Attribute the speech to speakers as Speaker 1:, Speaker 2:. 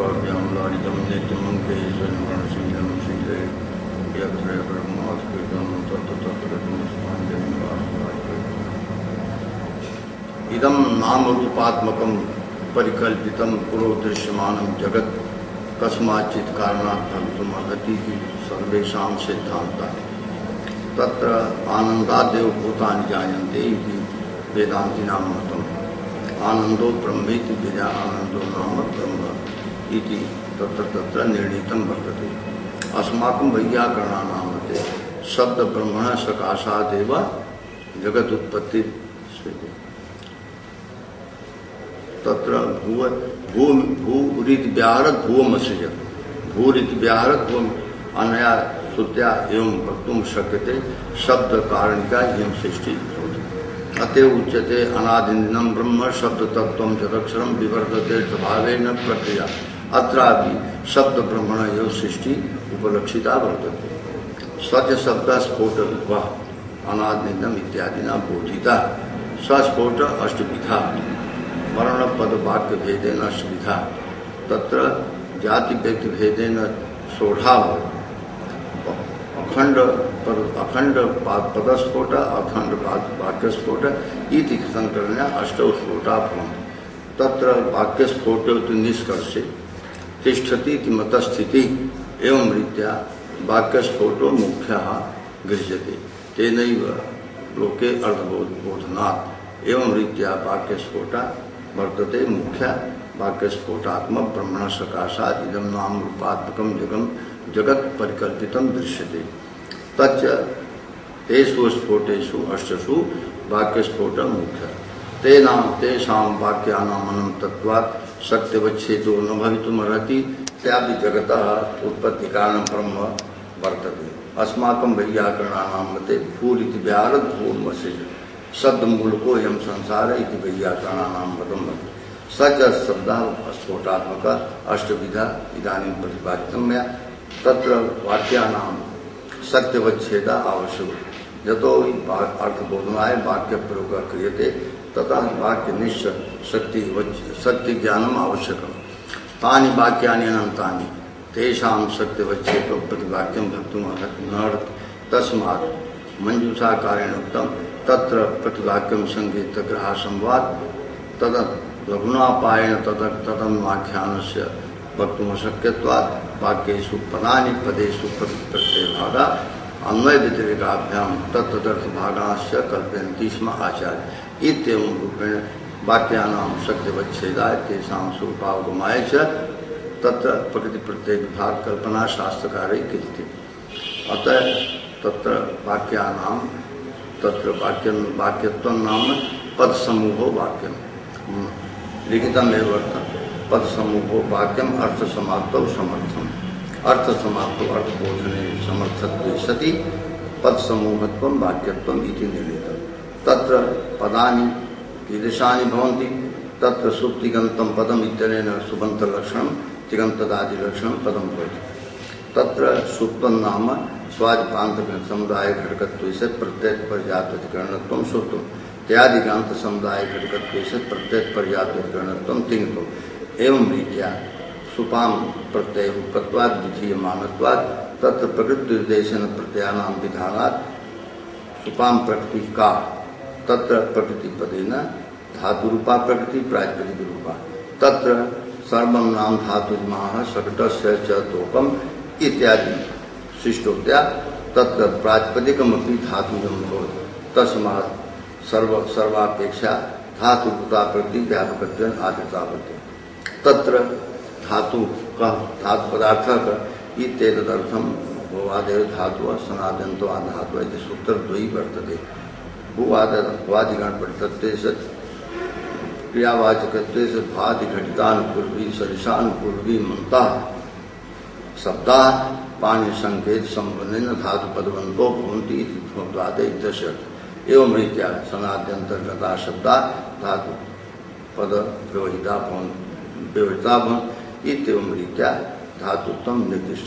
Speaker 1: स्वाभ्यां लालितं नित्यमङ्गेश्वरमणशीलं शीले यत्र ब्रह्मास्कृतं तत्र तत्र इदं नामरूपात्मकं परिकल्पितं पुरोदृश्यमानं जगत् तत्र आनन्दादेव भूतानि जायन्ते इति वेदान्तिनां मतम् आनंदो ब्रह्मेति विजा आनंदो नाम ब्रह्म। इति तत्र तत्र निर्णीतं वर्तते। अस्माकं वैयाकरणानां मते शब्द ब्रह्मण सकाशादेव जगत उत्पत्ति तत्र भूव भू भूरित व्याहरत भूमसृज भूरित व्याहरत भूम अनया श्रुत्या एवं वक्तुम शक्यते शब्द कारणिका एवं सृष्टि अतः उच्यते अनादिनम ब्रह्म शब्द तत्व जदक्षर विवर्तते स्वभावे न प्रक्रिया। अत्रापि शब्द ब्रह्मण एव सृष्टि उपलक्षिता वर्तते स्वच शब्द स्फोट रूप अनादिनम इत्यादि न बोधिता। सस्फोट अष्टविधा वर्ण पद वाक्य भेदेन अष्टविधा। तत्र जाति व्यक्ति भेदेन सोढ़ा अखंड पर अखंड पदस्फोट अखंड वाक्यस्फोट इति संकलने अष्टौ स्फोटा भवन्ति तत्र वाक्यस्फोटे निष्कर्षे तिष्ठति मतस्थिति एवं रीत्या वाक्यस्फोटो मुख्यः गृह्यते। तेनैव लोके अर्थबोधनात् एवं रीत्या वाक्यस्फोटा वर्तते मुख्य वाक्यस्फोटात्मक ब्रह्मण सकाशात् इदम नाम रूपात्मकम जगम जगत परिकल्पितम दृश्यते। तच्च तेषु स्फोटेषु अष्टसु वाक्यस्फोट मुख्य। तेना तेषां वाक्यानामनं तत्त्वात् सत्यवच्छेदो न भवितुमर्हति त्यापि जगतः उत्पत्तिकारणं ब्रह्म वर्तते। अस्माकं वैयाकरणानां मते फूल इति व्यारद भूमसि शब्दमूलको अयं संसार इति वैयाकरणानां मतं वर्तते। स च शब्दः स्फोटात्मक अष्टविधा इदानीं प्रतिपादितं मया। तत्र वाक्यानां सत्यवच्छेद आवश्यक जतो अर्थबोधनाय वाक्य प्रयोग क्रिय क्रियते, तथा वाक्य निश्चय शक्ति शक्ति ज्ञानम आवश्यक तानि वाक्यानि अनंतानि तेषां सत्यवच्छेद प्रतिवाक्यं भक्तुं न तस्मात् मंजूषाकारेण उक्तं, तत्र प्रतिवाक्यं सङ्गीतग्रह संवाद तद लघुनापायेन तद तदन्वाख्यानस्य वक्तुमशक्यत्वात्, वाक्येषु पदानि, पदेषु प्रत्ययभागा अन्वय व्यतिरेकाभ्याम तत्तदर्थ भागाश्च कल्पयन्ति स्म आचार्य। इत्येवं रूपेण वाक्यानां शक्तिवच्छेदाय तेषां स्वरूपावगमाय च तत्र प्रकृति विभाग कल्पना शास्त्रकार क्रियते अतः तत्र वाक्यानां, तत्र वाक्यं, वाक्यत्वं नाम पद वाक्यं लिखितमेव वर्तते। पद समूहो वाक्यम अर्थ समाप्त समर्थम। अर्थ समाप्त अर्थ बोधने समर्थत्व सति पद समूहत्व वाक्यत्व इति निर्णीतम तत्र पदानि कीदृशानि भवन्ति, तत्र सुप्तिगन्तं पदम् इत्यनेन सुबन्तलक्षणं, तिगन्तदादिलक्षणं पदं भवति। तत्र सुप्तं नाम स्वादिपान्तसमुदायघटकत्वस्य प्रत्ययपर्याप्तधिकरणत्वं सुप्तम् त्यादिगान्त समुदाय घटकत्वस्य प्रत्ययपर्याप्तधिकरणत्वं तिङत्वम् एवं रीत्या सुपाम प्रत्यय उपत्वाद विधीयमानत्वाद, तत्र प्रकृति निर्देशन प्रत्ययानाम विधानात सुपाम प्रकृति का, तत्र प्रकृति पदेन धातु रूपा प्रकृति प्रातिपदिक रूपा तत्र सर्वम नाम धातु महा सकट च तोकम इत्यादि शिष्टोक्त्या तत्र प्रातिपदिकमपि धातु तस्मात् सर्व, सर्वापेक्षा धातु प्रकृति व्यापक आदिता तत्र धातु का धातु पदार्थ का ये इत्येतदर्थम भुवादेव धातु सनातन तो धातु इति सूत्र द्वयी वर्तते। भुवाद भुवादिगण पठितत्वे सत् क्रियावाचकत्वे से भादि घटितानुपूर्वी सरिषानुपूर्वी मनता। शब्दा पाणी संकेत संबंधन धातु पदवंतो भवंती एवं रीत्या सनाद्यंतर्गता शब्दा धातु पद व्यवहिता व्यवहिता इतम रीत्या धातुत्म निर्दिष्ट